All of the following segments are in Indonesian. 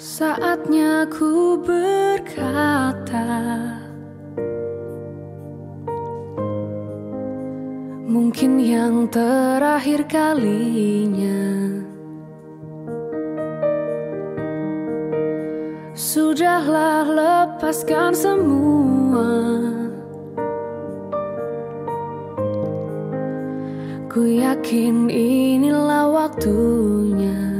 Saatnya ku berkata Mungkin yang terakhir kalinya Sudahlah lepaskan semua. Ku yakin inilah waktunya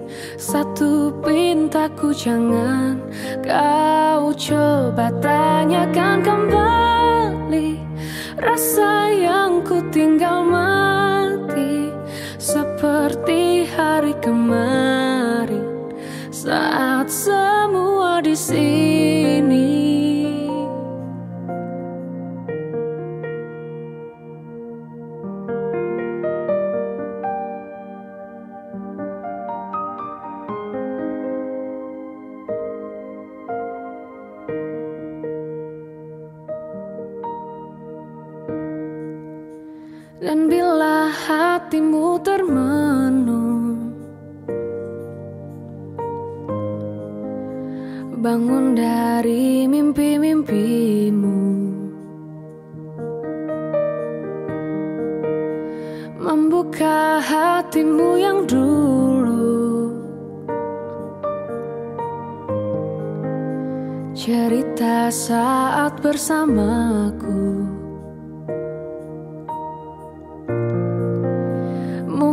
Satu pintaku jangan kau coba tanyakan kembali Rasa yang ku tinggal mati Seperti hari kemarin Saat semua di sini Dan bila hatimu termenung Bangun dari mimpi-mimpimu. Membuka hatimu yang dulu Cerita saat bersamaku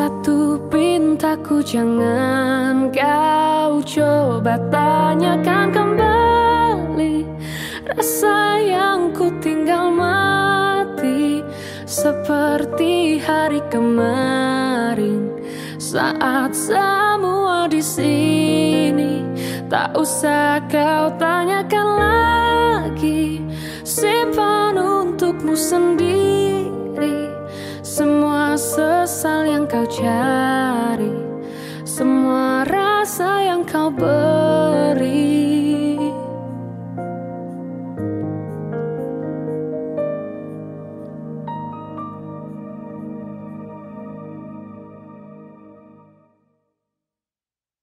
Satu pintaku jangan kau coba tanyakan kembali. Rasa yang ku tinggal mati Seperti hari kemarin. Saat semua di sini Tak usah kau tanyakan lagi. Simpan untukmu sendiri. Semua sesal yang kau cari. Semua rasa yang kau beri